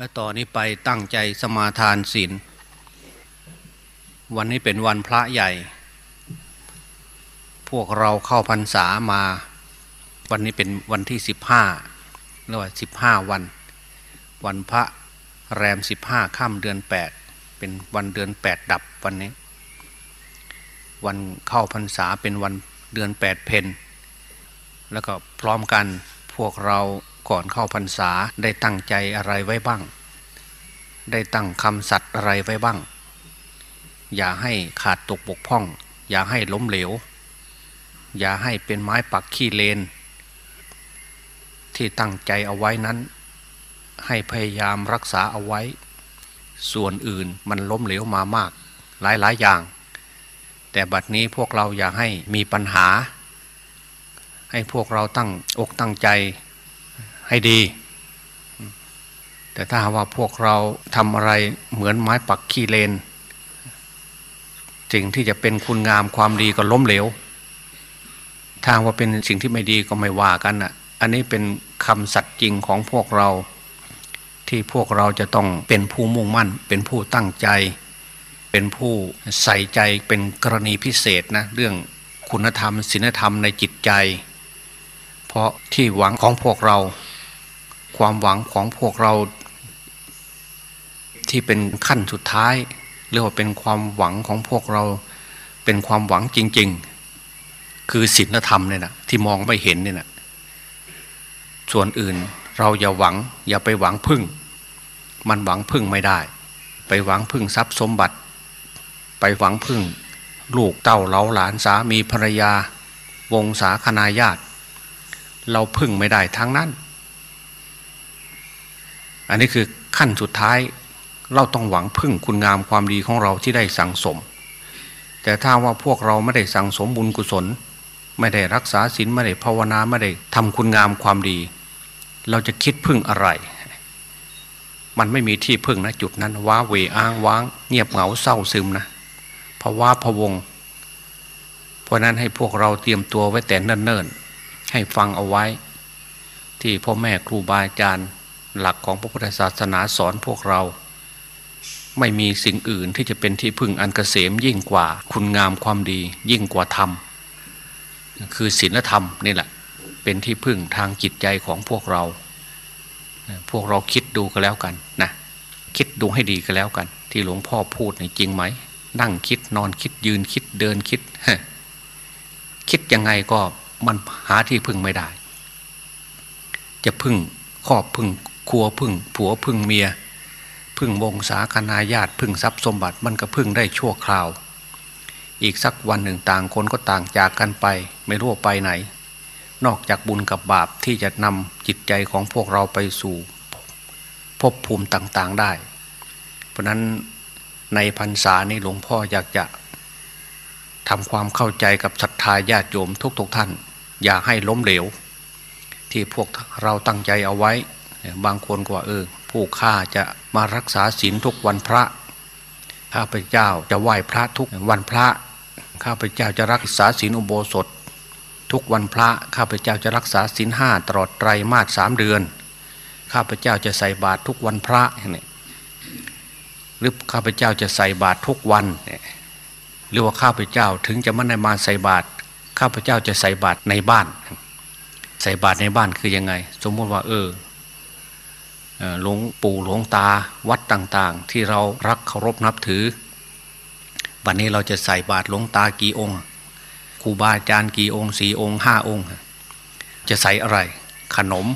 และต่อนนี้ไปตั้งใจสมาทานศีล วันนี้เป็นวันพระใหญ่ พวกเราเข้าพรรษามา วันนี้เป็นวันที่สิบห้าเรียกว่าสิบห้าวัน วันพระแรมสิบห้าค่ำเดือนแปดเป็นวันเดือนแปดดับวันนี้ วันเข้าพรรษาเป็นวันเดือนแปดเพนแล้วก็พร้อมกันพวกเรา ก่อนเข้าพรรษาได้ตั้งใจอะไรไว้บ้าง ได้ตั้งคำสัตย์อะไรไว้บ้าง อย่าให้ขาดตกบกพร่อง อย่าให้ล้มเหลว อย่าให้เป็นไม้ปักขี้เลน ที่ตั้งใจเอาไว้นั้น ให้พยายามรักษาเอาไว้ ส่วนอื่นมันล้มเหลวมามากหลายๆอย่าง แต่บัดนี้พวกเราอย่าให้มีปัญหาให้พวกเราตั้งอกตั้งใจ ให้ดี แต่ถ้าว่าพวกเราทำอะไรเหมือนไม้ปักขี้เลนสิ่งที่จะเป็นคุณงามความดีก็ล้มเหลวทางว่าเป็นสิ่งที่ไม่ดีก็ไม่ว่ากันอะ อันนี้เป็นคำสัตย์จริงของพวกเรา ที่พวกเราจะต้องเป็นผู้มุ่งมั่น เป็นผู้ตั้งใจ เป็นผู้ใส่ใจเป็นกรณีพิเศษนะเรื่องคุณธรรมศีลธรรมในจิตใจ เพราะที่หวังของพวกเรา ความหวังของพวกเราที่เป็นขั้นสุดท้ายเรียกว่าเป็นความหวังของพวกเราเป็นความหวังจริง ๆ คือศีลธรรมเนี่ยนะที่มองไม่เห็นเนี่ยนะส่วนอื่นเราอย่าหวัง อย่าไปหวังพึ่ง มันหวังพึ่งไม่ได้ ไปหวังพึ่งทรัพย์สมบัติ ไปหวังพึ่ง ลูกเต้าเล้าหลานสามีภรรยา วงศาคณาญาติ เราพึ่งไม่ได้ทั้งนั้น อันนี้คือขั้นสุดท้ายเราต้องหวังพึ่งคุณงามความดีของเราที่ได้สั่งสม แต่ถ้าว่าพวกเราไม่ได้สั่งสมบุญกุศล ไม่ได้รักษาศีลไม่ได้ภาวนาไม่ได้ทำคุณงามความดี เราจะคิดพึ่งอะไร มันไม่มีที่พึ่งนะจุดนั้น ว้าเวอ้างว้าง เงียบเหงาเศร้าซึมนะเพราะว่าพะวง เพราะนั้นให้พวกเราเตรียมตัวไว้แต่เนิ่นๆให้ฟังเอาไว้ ที่พ่อแม่ครูบาอาจารย์ หลักของพระพุทธศาสนาสอนพวกเรา ไม่มีสิ่งอื่นที่จะเป็นที่พึ่งอันกเกษมยิ่งกว่าคุณงามความดี ยิ่งกว่าธรรม คือศีลธรรมนี่แหละ เป็นที่พึ่งทางจิตใจของพวกเรา พวกเราคิดดูก็แล้วกันนะคิดดูให้ดีก็แล้วกัน ที่หลวงพ่อพูดนี่จริงไหม นั่งคิดนอนคิดยืนคิดเดินคิดคิดยังไงก็มันหาที่พึ่งไม่ได้ จะพึ่งครอบพึ่ง ครัวพึ่งผัวพึ่งเมีย พึ่งวงศาคณาญาติพึ่งทรัพย์สมบัติมันก็พึ่งได้ชั่วคราว อีกสักวันหนึ่งต่างคนก็ต่างจากกันไปไม่รู้ไปไหน นอกจากบุญกับบาปที่จะนำจิตใจของพวกเราไปสู่ภพภูมิต่างๆได้ เพราะนั้นในพรรษานี้หลวงพ่ออยากจะทำความเข้าใจกับศรัทธาญาติโยมทุกๆทท่าน อย่าให้ล้มเหลว ที่พวกเราตั้งใจเอาไว้ บางคนก็ว่าเออ ผู้ฆ่าจะมารักษาศีลทุกวันพระ ข้าพเจ้าจะไหว้พระทุกวันพระ ข้าพเจ้าจะรักษาศีลอุโบสถ ทุกวันพระ ข้าพเจ้าจะรักษาศีลห้าตลอดไตรมาสสามเดือน ข้าพเจ้าจะใส่บาตรทุกวันพระนี่หรือข้าพเจ้าจะใส่บาตรทุกวันหรือว่าข้าพเจ้าถึงจะไม่ได้มาใส่บาตรข้าพเจ้าจะใส่บาตรในบ้าน ใส่บาตรในบ้านคือยังไง สมมติว่าเออ หลวงปู่หลวงตาวัดต่างๆ ที่เรารักเคารพนับถือ วันนี้เราจะใส่บาตรหลวงตากี่องค์ครูบาอาจารย์กี่องค์สี่องค์ห้าองค์ จะใส่อะไร ขนม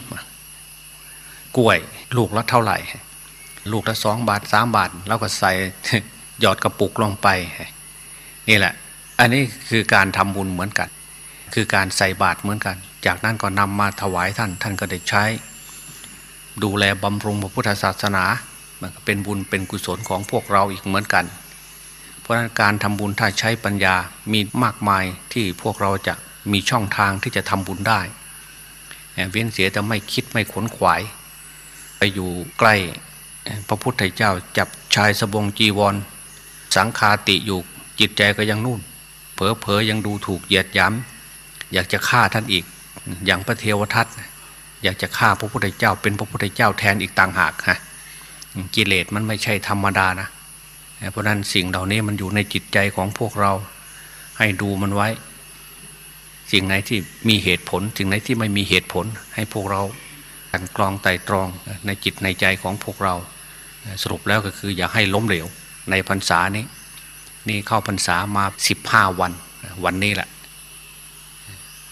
กล้วยลูกละเท่าไหร่ ลูกละสองบาทสามบาทแล้วก็ใส่หยอดกระปุกลงไป นี่แหละ อันนี้คือการทำบุญเหมือนกัน คือการใส่บาตรเหมือนกัน จากนั้นก็นำมาถวายท่านท่านก็ได้ใช้ ดูแลบำรุงพระพุทธศาสนา มันก็เป็นบุญเป็นกุศลของพวกเราอีกเหมือนกัน เพราะนั้นการทำบุญถ้าใช้ปัญญามีมากมายที่พวกเราจะมีช่องทางที่จะทำบุญได้ เว้นเสียแต่ไม่คิดไม่ขนขวาย ไปอยู่ใกล้พระพุทธเจ้าจับชายสบงจีวร สังคาติอยู่จิตใจก็ยังนู่นเผลอเผยยังดูถูกเหยียดย้ำอยากจะฆ่าท่านอีก อย่างพระเทวทัต อยากจะฆ่าพระพุทธเจ้า เป็นพระพุทธเจ้าแทนอีกต่างหากฮะกิเลสมันไม่ใช่ธรรมดานะเพราะนั้นสิ่งเหล่านี้มันอยู่ในจิตใจของพวกเราให้ดูมันไว้ สิ่งไหนที่มีเหตุผล สิ่งไหนที่ไม่มีเหตุผล ให้พวกเรากันกรองไต่ตรองในจิตในใจของพวกเรา สรุปแล้วก็คืออย่าให้ล้มเหลวในพรรษานี้ นี่เข้าพรรษามาสิบห้าวันวันนี้แหละ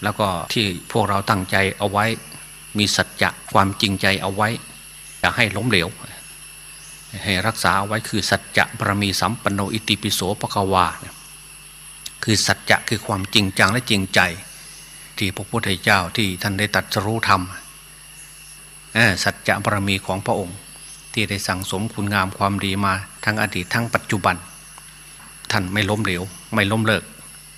แล้วก็ที่พวกเราตั้งใจเอาไว้ มีสัจจะความจริงใจเอาไว้ อย่าให้ล้มเหลว ให้รักษาเอาไว้คือสัจจะบารมีสัมปันโนอิติปิโสปะกวา คือสัจจะคือความจริงจังและจริงใจ ที่พระพุทธเจ้าที่ท่านได้ตัดรู้ธรรมสัจจะบารมีของพระองค์ ที่ได้สั่งสมคุณงามความดีมาทั้งอดีตทั้งปัจจุบัน ท่านไม่ล้มเหลว ไม่ล้มเลิก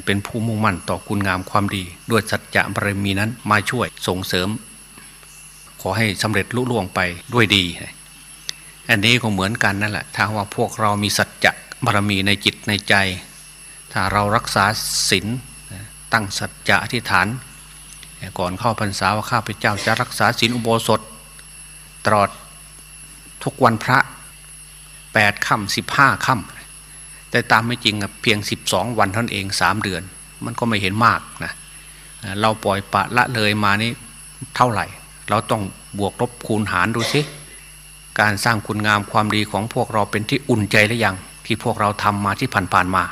เป็นผู้มุ่งมั่นต่อคุณงามความดี ด้วยสัจจะบารมีนั้นมาช่วยส่งเสริม ขอให้สำเร็จลุล่วงไปด้วยดี อันนี้ก็เหมือนกันนั่นแหละถ้าว่าพวกเรามีสัจจะบารมีในจิตในใจ ถ้าเรารักษาศีลตั้งสัจจะอธิษฐาน ก่อนเข้าพรรษาว่าข้าพเจ้าจะรักษาศีลอุโบสถ ตลอดทุกวันพระแปดค่ำสิบห้าค่ำแต่ตามไม่จริงเพียงสิบสองวันท่านเองสามเดือน มันก็ไม่เห็นมากนะเราปล่อยปะละเลยมานี่เท่าไหร่ เราต้องบวกลบคูณหารดูสิการสร้างคุณงามความดีของพวกเราเป็นที่อุ่นใจหรือยังที่พวกเราทำมาที่ผ่านๆมา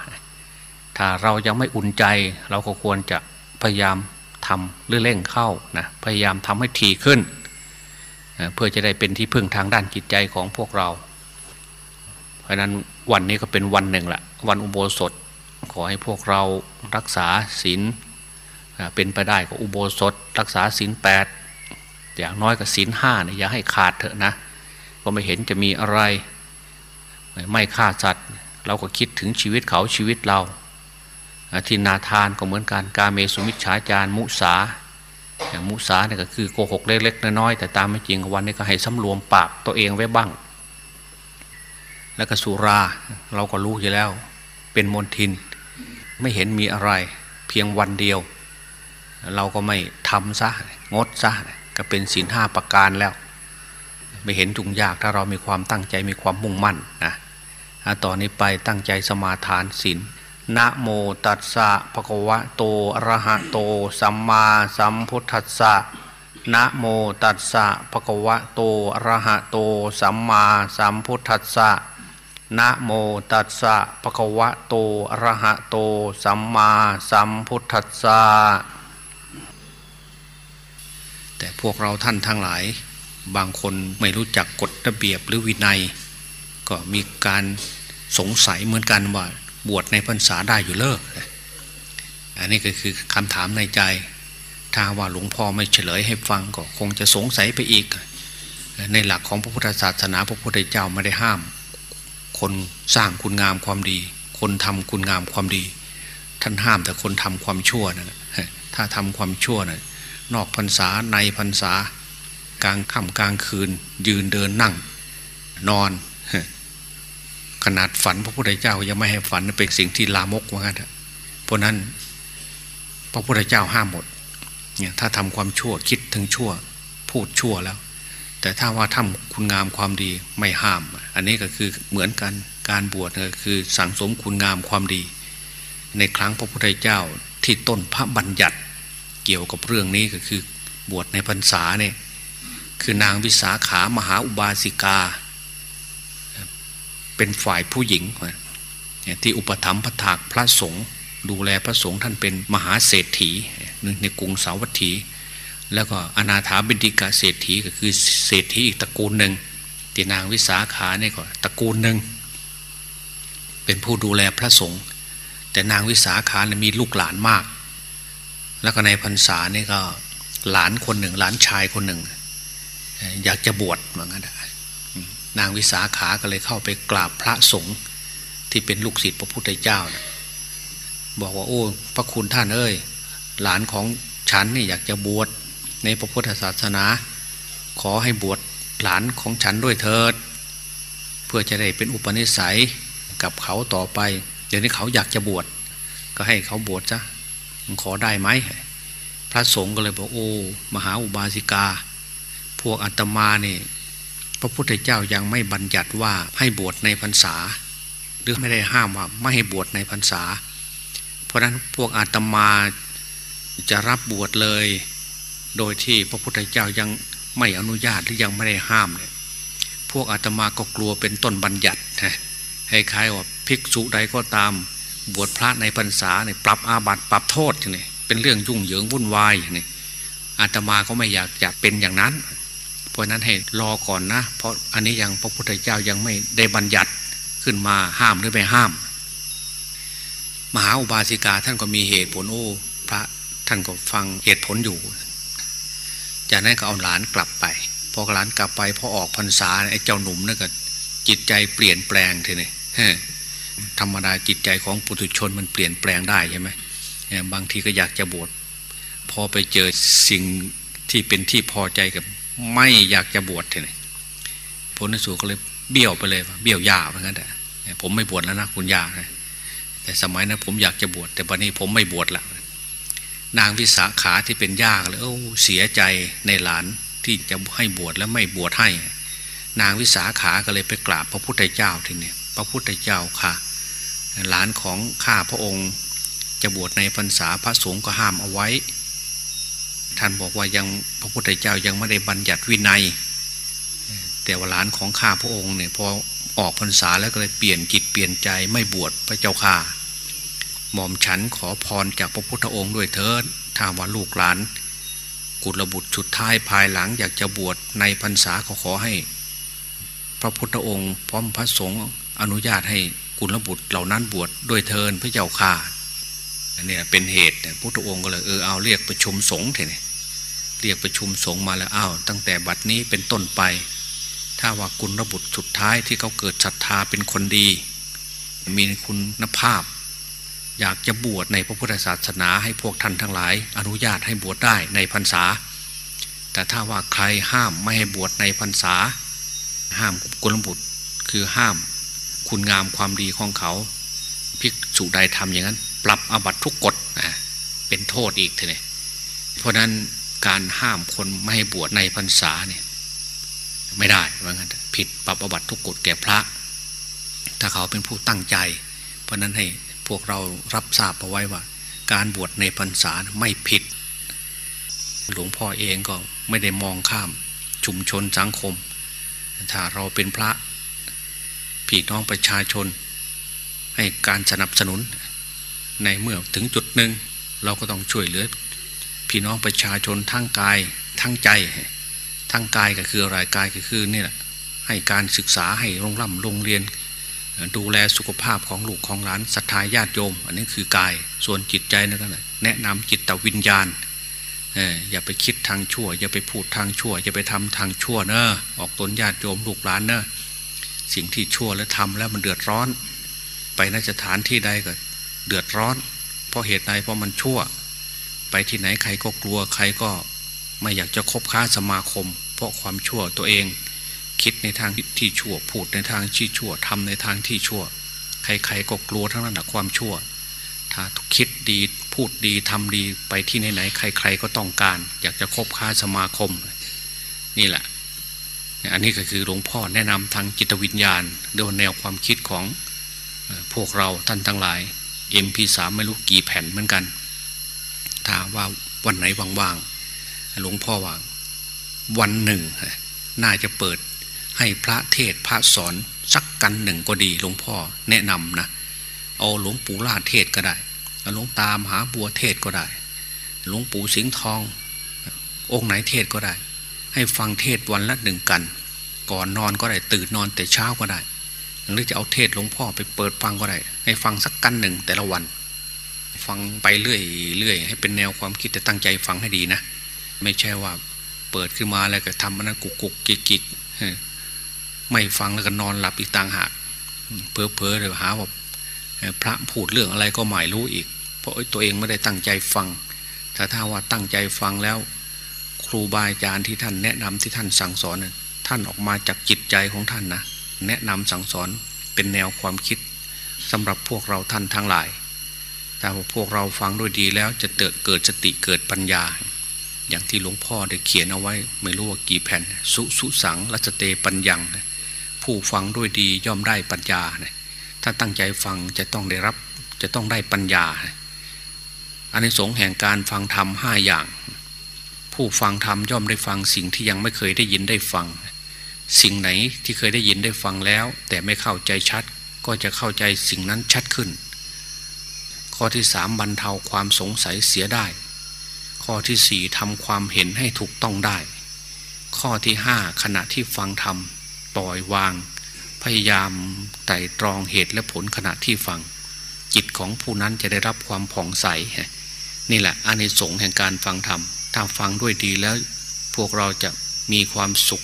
ถ้าเรายังไม่อุ่นใจ เราก็ควรจะพยายามทำหรือเร่งเข้านะพยายามทำให้ทีขึ้น เพื่อจะได้เป็นที่พึ่งทางด้านจิตใจของพวกเรา เพราะนั้นวันนี้ก็เป็นวันหนึ่งละวันอุโบสถ ขอให้พวกเรารักษาศีลเป็นไปได้ก็อุโบสถ รักษาศีลแปด อย่างน้อยก็ศีลห้าเนี่ยอย่าให้ขาดเถอะนะ ก็ไม่เห็นจะมีอะไร ไม่ฆ่าสัตว์ เราก็คิดถึงชีวิตเขาชีวิตเราทินนาทานก็เหมือนกันกาเมสุมิชฌาจารมุสามุสาเนี่ยก็คือโกหกเล็กๆน้อยๆแต่ตามไม่จริงวันนี้ก็ให้สำรวมปากตัวเองไว้บ้าง แล้วก็สุราเราก็รู้อยู่แล้ว เป็นมนทิน ไม่เห็นมีอะไร เพียงวันเดียว เราก็ไม่ทำซะงดซะ ก็เป็นศีลห้าประการแล้ว ไม่เห็นจุงยากถ้าเรามีความตั้งใจมีความมุ่งมั่นนะต่อนนี้ไปตั้งใจสมาทานศีลนะโมตัสสะภะคะวะโตอะระหะโต สัมมาสัมพุทธัสสะนะโมตัสสะภะคะวะโตอะระหะโต สัมมาสัมพุทธัสสะนะโมตัสสะภะคะวะโตอะระหะโต สัมมาสัมพุทธัสสะ แต่พวกเราท่านทั้งหลาย บางคนไม่รู้จักกฎระเบียบหรือวินัย ก็มีการสงสัยเหมือนกันว่าบวชในพรรษาได้อยู่เลิก อันนี้ก็คือคำถามในใจ ถ้าว่าหลวงพ่อไม่เฉลยให้ฟังก็คงจะสงสัยไปอีก ในหลักของพระพุทธศาสนาพระพุทธเจ้าไม่ได้ห้าม คนสร้างคุณงามความดี คนทำคุณงามความดี ท่านห้ามแต่คนทำความชั่วนะถ้าทำความชั่วนะ นอกพรรษาในพรรษากลางค่ำกลางคืน ยืนเดินนั่ง นอน ขนาดฝันพระพุทธเจ้ายังไม่ให้ฝันเป็นสิ่งที่ลามกว่างั้นเพราะนั้น พระพุทธเจ้าห้ามหมดเนี่ยถ้าทำความชั่วคิดถึงชั่ว พูดชั่วแล้ว แต่ถ้าว่าทำคุณงามความดีไม่ห้าม อันนี้ก็คือเหมือนกันการบวชก็คือสั่งสมคุณงามความดี ในครั้งพระพุทธเจ้าที่ต้นพระบัญญัติ เกี่ยวกับเรื่องนี้ก็คือบวชในพรรษาเนี่ยคือนางวิสาขามหาอุบาสิกา เป็นฝ่ายผู้หญิง ที่อุปถัมภ์พระถากพระสงฆ์ดูแลพระสงฆ์ท่านเป็นมหาเศรษฐีหนึ่งในกรุงสาวัตถี แล้วก็อนาถาบิดิกาเศรษฐีก็คือเศรษฐีอีกตระกูลหนึ่งที่นางวิสาขาเนี่ยก็ตระกูลหนึ่งเป็นผู้ดูแลพระสงฆ์แต่นางวิสาขาเนี่ยมีลูกหลานมาก แล้วก็ในพรรษาเนี่ยก็หลานคนหนึ่ง หลานชายคนหนึ่ง อยากจะบวชเหมือนกันนางวิสาขาก็เลยเข้าไปกราบพระสงฆ์ที่เป็นลูกศิษย์พระพุทธเจ้านะบอกว่าโอ้พระคุณท่านเอ้ย หลานของฉันนี่อยากจะบวชในพระพุทธศาสนา ขอให้บวชหลานของฉันด้วยเถิด เพื่อจะได้เป็นอุปนิสัยกับเขาต่อไป เดี๋ยวนี้เขาอยากจะบวชก็ให้เขาบวชซะ ขอได้ไหมพระสงฆ์ก็เลยบอกโอ้มหาอุบาสิกา พวกอาตมาเนี่ยพระพุทธเจ้ายังไม่บัญญัติว่าให้บวชในพรรษา หรือไม่ได้ห้ามว่าไม่ให้บวชในพรรษา เพราะนั้นพวกอาตมาจะรับบวชเลย โดยที่พระพุทธเจ้ายังไม่อนุญาตหรือยังไม่ได้ห้ามเลยพวกอาตมาก็กลัวเป็นต้นบัญญัตินะคล้ายๆว่าภิกษุใดก็ตาม บวชพระในพรรษาเนี่ยปรับอาบัติปรับโทษนี่เป็นเรื่องยุ่งเหยิงวุ่นวายนี่อาตมาก็ไม่อยากจะเป็นอย่างนั้น เพราะนั้นให้รอก่อนนะ เพราะอันนี้ยังพระพุทธเจ้ายังไม่ได้บัญญัติขึ้นมาห้ามหรือไม่ห้าม มหาอุบาสิกาท่านก็มีเหตุผลโอ้พระท่านก็ฟังเหตุผลอยู่ จากนั้นก็เอาหลานกลับไป พอหลานกลับไปพอออกพรรษาไอ้เจ้าหนุ่มนั่นก็จิตใจเปลี่ยนแปลงทีนี้ ธรรมดาจิตใจของปุถุชนมันเปลี่ยนแปลงได้ใช่ไหมบางทีก็อยากจะบวชพอไปเจอสิ่งที่เป็นที่พอใจกับไม่อยากจะบวชทีนี้ผลในสุดก็เลยเบี้ยวไปเลยเบี้ยวยาเหมือนกันแต่ผมไม่บวชแล้วนะคุณยาแต่สมัยนั้นผมอยากจะบวชแต่วันนี้ผมไม่บวชละนางวิสาขาที่เป็นยากเลยโอ้เสียใจในหลานที่จะให้บวชแล้วไม่บวชให้ นางวิสาขาก็เลยไปกราบพระพุทธเจ้าทีนี้พระพุทธเจ้าค่ะ หลานของข้าพระองค์จะบวชในพรรษาพระสงฆ์ก็ห้ามเอาไว้ ท่านบอกว่ายังพระพุทธเจ้ายังไม่ได้บัญญัติวินัย แต่ว่าหลานของข้าพระองค์เนี่ยพอออกพรรษาแล้วก็เลยเปลี่ยนจิตเปลี่ยนใจไม่บวชพระเจ้าค่ะหม่อมฉันขอพรจากพระพุทธองค์ด้วยเถิดถ้าว่าลูกหลาน กุลบุตรชุดท้ายภายหลังอยากจะบวชในพรรษาก็ขอให้ พระพุทธองค์ พร้อมพระสงฆ์อนุญาตให้ กุลบุตรเหล่านั้นบวชด้วยเทินพระเจ้าข่าอันนี้เป็นเหตุพุทธองค์ก็เลยเออเอาเรียกประชุมสงฆ์เถอะเรียกประชุมสงฆ์มาแล้วอ้าวตั้งแต่บัดนี้เป็นต้นไป ถ้าว่ากุลบุตรสุดท้ายที่เขาเกิดศรัทธาเป็นคนดี มีคุณภาพ อยากจะบวชในพระพุทธศาสนาให้พวกท่านทั้งหลาย อนุญาตให้บวชได้ในพรรษา แต่ถ้าว่าใครห้ามไม่ให้บวชในพรรษา ห้ามกุลบุตรคือห้าม คุณงามความดีของเขาภิกษุใดทำอย่างนั้น ปรับอาบัตทุกกฎเป็นโทษอีกทีนี้เพราะนั้นการห้ามคนไม่ให้บวชในพรรษาเนี่ยไม่ได้ว่างั้นผิดปรับอาบัตทุกกฎแก่พระ ถ้าเขาเป็นผู้ตั้งใจ เพราะนั้นให้พวกเรารับทราบเอาไว้ว่า การบวชในพรรษาไม่ผิด หลวงพ่อเองก็ไม่ได้มองข้ามชุมชนสังคม ถ้าเราเป็นพระ พี่น้องประชาชน ให้การสนับสนุน ในเมื่อถึงจุดหนึ่ง เราก็ต้องช่วยเหลือ พี่น้องประชาชนทั้งกายทั้งใจทั้งกายก็คืออะไรกายก็คือนี่แหละให้การศึกษาให้โรงร่ำโรงเรียน ดูแลสุขภาพของลูกของหลานศรัทธาญาติโยม อันนี้คือกายส่วนจิตใจนั่นก็แนะนำจิตตวิญญาณอย่าไปคิดทางชั่ว อย่าไปพูดทางชั่ว อย่าไปทำทางชั่วเนอะออกตนญาติโยมลูกหลานเนอะ สิ่งที่ชั่วแล้วทำแล้วมันเดือดร้อน ไปนสถานที่ใดก็เดือดร้อน เพราะเหตุใดเพราะมันชั่ว ไปที่ไหนใครก็กลัวใครก็ไม่อยากจะคบค้าสมาคม เพราะความชั่วตัวเอง คิดในทางที่ชั่วพูดในทางที่ชั่วทำในทางที่ชั่ว ใครๆก็กลัวทั้งนั้นแหะความชั่ว ถ้าคิดดีพูดดีทำดีไปที่ไหนๆใคร ๆ ก็ต้องการ อยากจะคบค้าสมาคม นี่แหละ อันนี้ก็คือหลวงพ่อแนะนำทางจิตวิญญาณด้วยแนวความคิดของพวกเราท่านทั้งหลาย MP3 ไม่รู้กี่แผ่นเหมือนกัน ถ้าว่าวันไหนว่างๆหลวงพ่อว่างวันหนึ่ง น่าจะเปิดให้พระเทศพระสอนสักกันหนึ่งก็ดีหลวงพ่อแนะนำนะเอาหลวงปู่ลาเทศก็ได้หลวงตามหาบัวเทศก็ได้ หลวงปู่สิงห์ทอง องค์ไหนเทศก็ได้ ให้ฟังเทศวันละหนึ่งกัน ก่อนนอนก็ได้ตื่นนอนแต่เช้าก็ได้หรือจะเอาเทศหลวงพ่อไปเปิดฟังก็ได้ ให้ฟังสักกันหนึ่งแต่ละวัน ฟังไปเรื่อยเรื่อยให้เป็นแนวความคิดแต่ตั้งใจฟังให้ดีนะ ไม่ใช่ว่าเปิดขึ้นมาแล้วก็ทำมันกุกกุกกิกกิกไม่ฟังแล้วก็นอนหลับอีกต่างหากเพอเพอเลยหาว่าพระพูดเรื่องอะไรก็ไม่รู้อีก เพราะตัวเองไม่ได้ตั้งใจฟังถ้าถ้าว่าตั้งใจฟังแล้ว รูบาอาจารย์ที่ท่านแนะนำที่ท่านสั่งสอนท่านออกมาจากจิตใจของท่านนะแนะนำสั่งสอนเป็นแนวความคิดสำหรับพวกเราท่านทั้งหลายแต่พวกเราฟังด้วยดีแล้วจะเกิดเกิดสติเกิดปัญญา อย่างที่หลวงพ่อได้เขียนเอาไว้ ไม่รู้ว่ากี่แผ่น สุสุสังรัชเตปัญญัง ผู้ฟังด้วยดีย่อมได้ปัญญา ถ้าตั้งใจฟังจะต้องได้รับจะต้องได้ปัญญาอันในสงแห่งการฟังธรรมห้าอย่าง ผู้ฟังธรรมย่อมได้ฟังสิ่งที่ยังไม่เคยได้ยินได้ฟัง สิ่งไหนที่เคยได้ยินได้ฟังแล้ว แต่ไม่เข้าใจชัดก็จะเข้าใจสิ่งนั้นชัดขึ้น ข้อที่สามบรรเทาความสงสัยเสียได้ ข้อที่สี่ทำความเห็นให้ถูกต้องได้ ข้อที่ห้าขณะที่ฟังธรรมปล่อยวาง พยายามไต่ตรองเหตุและผลขณะที่ฟัง จิตของผู้นั้นจะได้รับความผ่องใส นี่แหละอานิสงส์แห่งการฟังธรรม ถ้าฟังด้วยดีแล้วพวกเราจะมีความสุข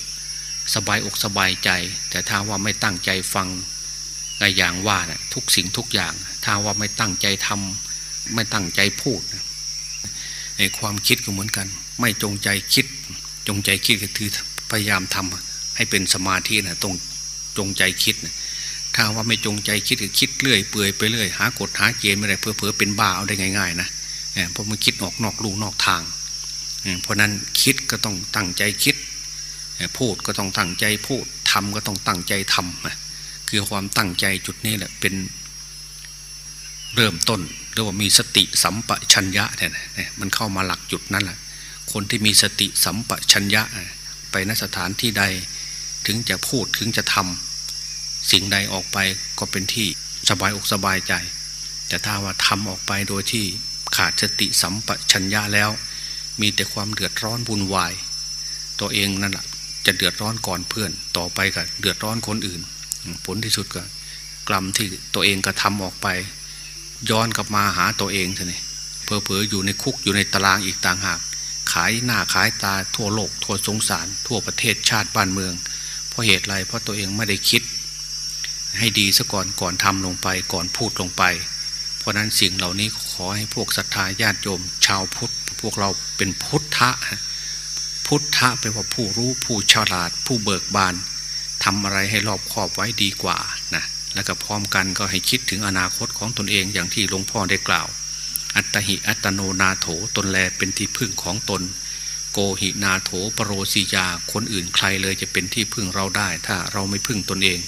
สบายอกสบายใจ แต่ถ้าว่าไม่ตั้งใจฟังในอย่างว่านะทุกสิ่งทุกอย่าง ถ้าว่าไม่ตั้งใจทำไม่ตั้งใจพูดในความคิดก็เหมือนกัน ไม่จงใจคิด จงใจคิดก็คือพยายามทำให้เป็นสมาธินะตรงจงใจคิดนะถ้าว่าไม่จงใจคิดก็คิดเรื่อยเปื่อยไปเรื่อยหากฎหาเกณฑ์ไม่ได้เพื่อเพื่อเป็นบ้าเอาได้ง่ายๆนะเพราะมันคิดออกนอกลูนอกทาง เพราะนั้นคิดก็ต้องตั้งใจคิด พูดก็ต้องตั้งใจพูดทำก็ต้องตั้งใจทำคือความตั้งใจจุดนี้แหละเป็นเริ่มต้นเรียกว่ามีสติสัมปชัญญะเนี่ยมันเข้ามาหลักจุดนั้นแหละคนที่มีสติสัมปชัญญะไปนสถานที่ใดถึงจะพูดถึงจะทำสิ่งใดออกไปก็เป็นที่สบายอกสบายใจ แต่ถ้าว่าทำออกไปโดยที่ขาดสติสัมปชัญญะแล้ว มีแต่ความเดือดร้อนวุ่นวาย ตัวเองนั่นแหละจะเดือดร้อนก่อนเพื่อน ต่อไปก็เดือดร้อนคนอื่น ผลที่สุดก็กรรมที่ตัวเองกระทาออกไป ย้อนกลับมาหาตัวเองท่านี่เพอเพออยู่ในคุกอยู่ในตารางอีกต่างหาก ขายหน้าขายตาทั่วโลก ทั่วสงสาร ทั่วประเทศชาติบ้านเมือง เพราะเหตุไรเพราะตัวเองไม่ได้คิด ให้ดีซะก่อนก่อนทำลงไปก่อนพูดลงไป เพราะนั้นสิ่งเหล่านี้ขอให้พวกศรัทธาญาติโยมชาวพุทธ พวกเราเป็นพุทธะ พุทธะแปลว่าผู้รู้ผู้ฉลาด ผู้เบิกบานทำอะไรให้รอบคอบไว้ดีกว่านะแล้วก็พร้อมกันก็ให้คิดถึงอนาคตของตนเองอย่างที่หลวงพ่อได้กล่าว อัตหิอัตโนนาโถตนแลเป็นที่พึ่งของตน โกหินาโถปรโรสียาคนอื่นใครเลยจะเป็นที่พึ่งเราได้ ถ้าเราไม่พึ่งตนเอง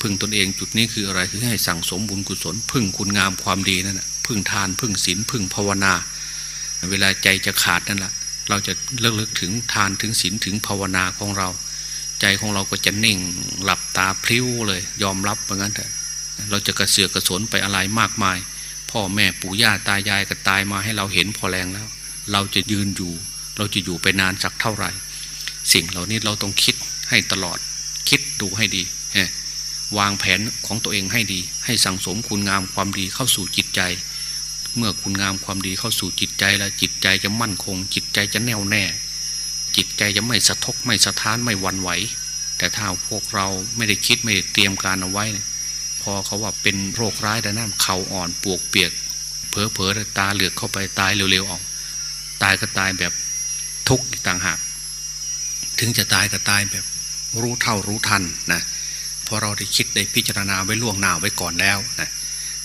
พึ่งตนเองจุดนี้คืออะไรคือให้สั่งสมบุญกุศล พึ่งคุณงามความดีนั่นแหะพึ่งทานพึ่งศีลพึ่งภาวนา เวลาใจจะขาดนั่นแหละเราจะเลิกเลิกถึงทานถึงศีลถึงภาวนาของเรา ใจของเราก็จะนิ่งหลับตาพลิ้วเลย ยอมรับเหมือนกันเถอะเราจะกระเสือกกระสนไปอะไรมากมาย พ่อแม่ปู่ย่าตายายก็ตายมาให้เราเห็นพอแรงแล้ว เราจะยืนอยู่ เราจะอยู่ไปนานสักเท่าไหร่ สิ่งเหล่านี้เราต้องคิดให้ตลอด คิดดูให้ดีวางแผนของตัวเองให้ดี ให้สั่งสมคุณงามความดีเข้าสู่จิตใจ เมื่อคุณงามความดีเข้าสู่จิตใจแล้วจิตใจจะมั่นคง จิตใจจะแน่วแน่ จิตใจจะไม่สะทกไม่สะท้านไม่วันไหว แต่ถ้าพวกเราไม่ได้คิดไม่ได้เตรียมการเอาไว้ พอเขาว่าเป็นโรคร้ายแต่นั้นเข่าอ่อนปวกเปียกเผลอเผลอตาเหลือกเข้าไปตายเร็วๆออก ตายก็ตายแบบทุกข์ต่างหากถึงจะตายก็ตายแบบรู้เท่ารู้ทันนะพอเราได้คิดได้พิจารณาไว้ล่วงหน้าไว้ก่อนแล้วนะ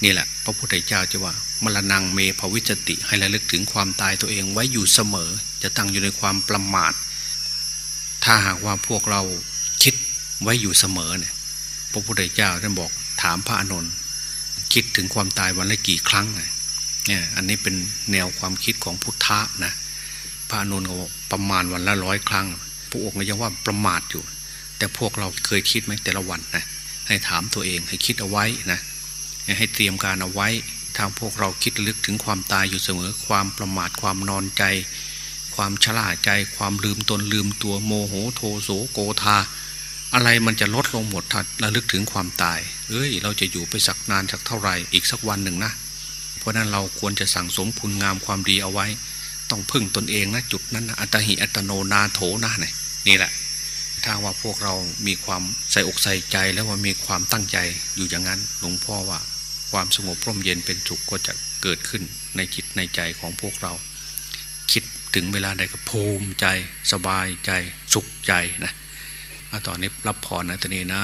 นี่แหละ พระพุทธเจ้าจะว่ามรณงเมภวิจติให้ระลึกถึงความตายตัวเองไว้อยู่เสมอ จะตั้งอยู่ในความประมาท ถ้าหากว่าพวกเราคิดไว้อยู่เสมอเนี่ยพระพุทธเจ้าท่านบอกถามพระอนุนคิดถึงความตายวันละกี่ครั้งเนี่ยอันนี้เป็นแนวความคิดของพุทธะนะพระอนุนก็ประมาณวันละร้อยครั้ง พระองค์ก็ยังว่าประมาทอยู่ แต่พวกเราเคยคิดไหมแต่ละวันนะให้ถามตัวเองให้คิดเอาไว้นะ ให้เตรียมการเอาไว้ ทางพวกเราคิดลึกถึงความตายอยู่เสมอ ความประมาทความนอนใจ ความชราใจ ความลืมตนลืมตัวโมโหโทโสโกธาอะไรมันจะลดลงหมดถ้าระลึกถึงความตาย เอ้ย เราจะอยู่ไปสักนานสักเท่าไหร่อีกสักวันหนึ่งนะ เพราะนั้นเราควรจะสั่งสมคุณงามความดีเอาไว้ ต้องพึ่งตนเองนะจุดนั้นนะอัตหิอัตโนนาโถนะนี่นี่แหละ ถ้าว่าพวกเรามีความใส่อกใส่ใจแล้วว่ามีความตั้งใจอยู่อย่างนั้น หลวงพ่อว่า ความสงบร่มเย็นเป็นสุขก็จะเกิดขึ้นในจิตในใจของพวกเรา คิดถึงเวลาใดก็ภูมิใจสบายใจสุขใจนะ ตอนนี้รับพรนะตอนนี้นะ